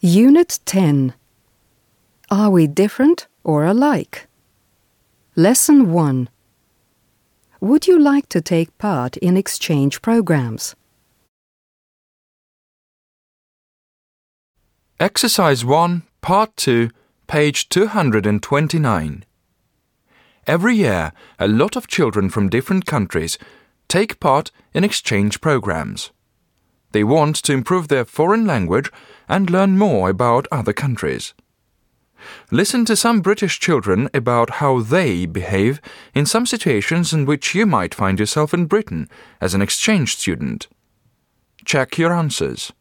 Unit 10 Are we different or alike? Lesson 1 Would you like to take part in exchange programs? Exercise 1, Part 2, page 229. Every year, a lot of children from different countries take part in exchange programs. They want to improve their foreign language and learn more about other countries. Listen to some British children about how they behave in some situations in which you might find yourself in Britain as an exchange student. Check your answers.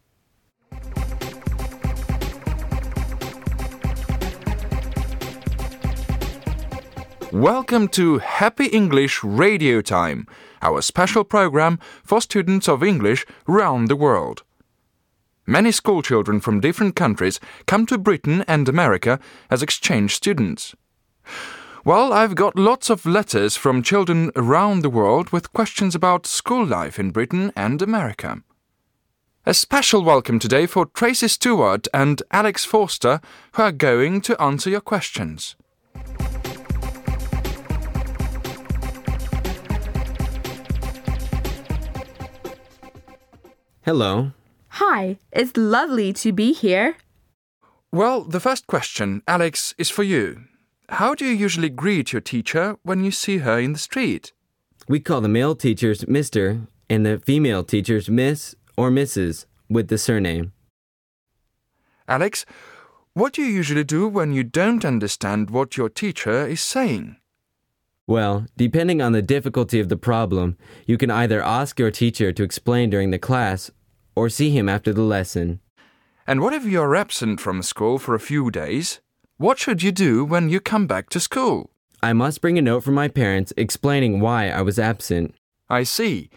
Welcome to Happy English Radio Time, our special program for students of English around the world. Many school children from different countries come to Britain and America as exchange students. Well, I've got lots of letters from children around the world with questions about school life in Britain and America. A special welcome today for Tracy Stewart and Alex Forster, who are going to answer your questions. Hello. Hi, it's lovely to be here. Well, the first question, Alex, is for you. How do you usually greet your teacher when you see her in the street? We call the male teachers Mr. and the female teachers Miss or Mrs. with the surname. Alex, what do you usually do when you don't understand what your teacher is saying? Well, depending on the difficulty of the problem, you can either ask your teacher to explain during the class or see him after the lesson. And what if you're absent from school for a few days? What should you do when you come back to school? I must bring a note from my parents explaining why I was absent. I see.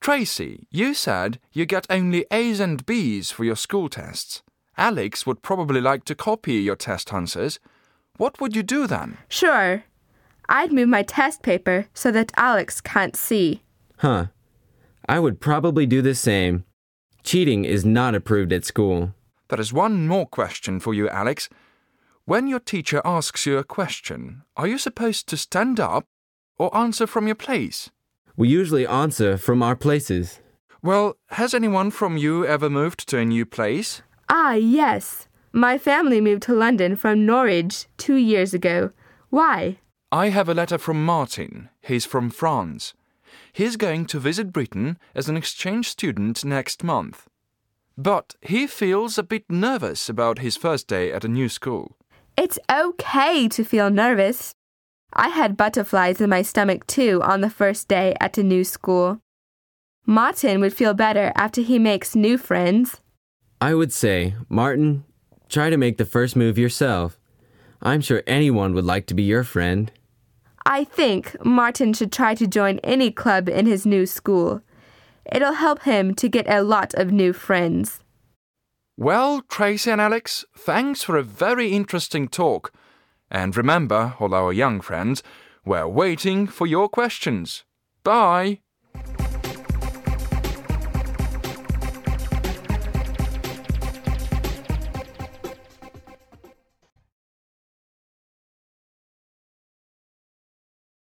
Tracy, you said you get only A's and B's for your school tests. Alex would probably like to copy your test answers. What would you do then? Sure. I'd move my test paper so that Alex can't see. Huh. I would probably do the same. Cheating is not approved at school. There is one more question for you, Alex. When your teacher asks you a question, are you supposed to stand up or answer from your place? We usually answer from our places. Well, has anyone from you ever moved to a new place? Ah, yes. My family moved to London from Norwich two years ago. Why? I have a letter from Martin. He's from France. He's going to visit Britain as an exchange student next month. But he feels a bit nervous about his first day at a new school. It's okay to feel nervous. I had butterflies in my stomach too on the first day at a new school. Martin would feel better after he makes new friends. I would say, Martin, try to make the first move yourself. I'm sure anyone would like to be your friend. I think Martin should try to join any club in his new school. It'll help him to get a lot of new friends. Well, Tracy and Alex, thanks for a very interesting talk. And remember, all our young friends, we're waiting for your questions. Bye.